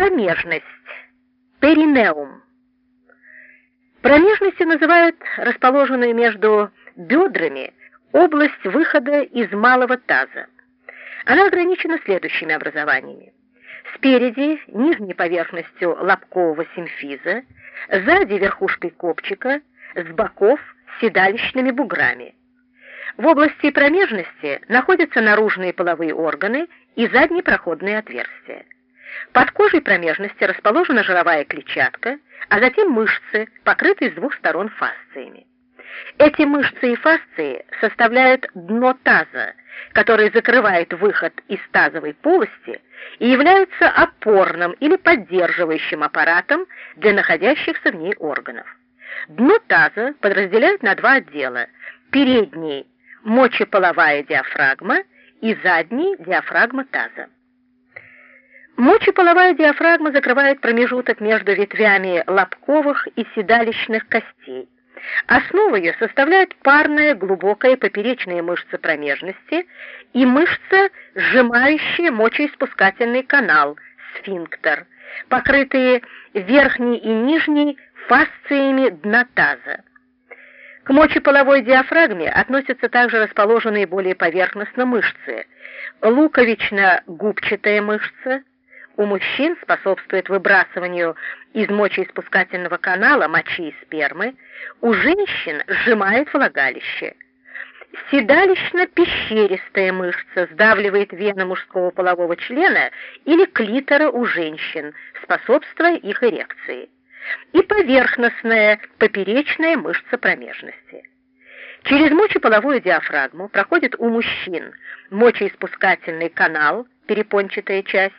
Промежность. Перинеум. Промежностью называют расположенную между бедрами область выхода из малого таза. Она ограничена следующими образованиями. Спереди нижней поверхностью лобкового симфиза, сзади верхушкой копчика, с боков седалищными буграми. В области промежности находятся наружные половые органы и задние проходные отверстия. Под кожей промежности расположена жировая клетчатка, а затем мышцы, покрытые с двух сторон фасциями. Эти мышцы и фасции составляют дно таза, которое закрывает выход из тазовой полости и являются опорным или поддерживающим аппаратом для находящихся в ней органов. Дно таза подразделяют на два отдела. Передний – мочеполовая диафрагма и задний – диафрагма таза. Мочеполовая диафрагма закрывает промежуток между ветвями лобковых и седалищных костей. Основу ее составляют парная глубокая поперечная мышца промежности и мышца, сжимающая мочеиспускательный канал, сфинктер, покрытые верхней и нижней фасциями дна таза. К мочеполовой диафрагме относятся также расположенные более поверхностно мышцы, луковично-губчатая мышца, у мужчин способствует выбрасыванию из мочеиспускательного канала мочи и спермы, у женщин сжимает влагалище. Седалищно-пещеристая мышца сдавливает вены мужского полового члена или клитора у женщин, способствуя их эрекции. И поверхностная поперечная мышца промежности. Через мочеполовую диафрагму проходит у мужчин мочеиспускательный канал, перепончатая часть,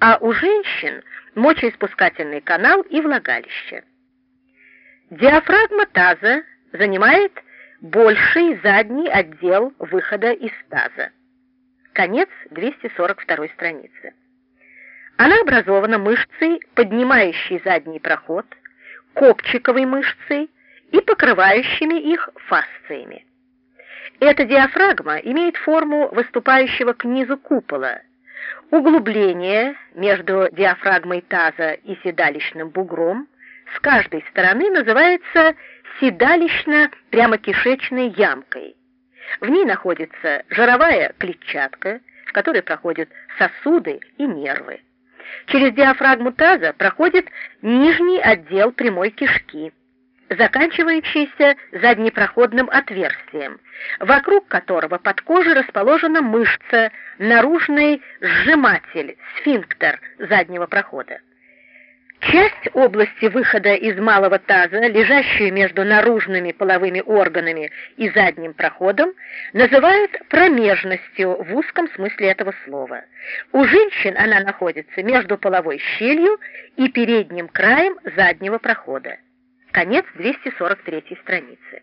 а у женщин мочеиспускательный канал и влагалище. Диафрагма таза занимает больший задний отдел выхода из таза. Конец 242 страницы. Она образована мышцей, поднимающей задний проход, копчиковой мышцей и покрывающими их фасциями. Эта диафрагма имеет форму выступающего к низу купола, Углубление между диафрагмой таза и седалищным бугром с каждой стороны называется седалищно-прямокишечной ямкой. В ней находится жировая клетчатка, в которой проходят сосуды и нервы. Через диафрагму таза проходит нижний отдел прямой кишки заканчивающийся заднепроходным отверстием, вокруг которого под кожей расположена мышца, наружный сжиматель, сфинктер заднего прохода. Часть области выхода из малого таза, лежащую между наружными половыми органами и задним проходом, называют промежностью в узком смысле этого слова. У женщин она находится между половой щелью и передним краем заднего прохода. Конец 243 страницы.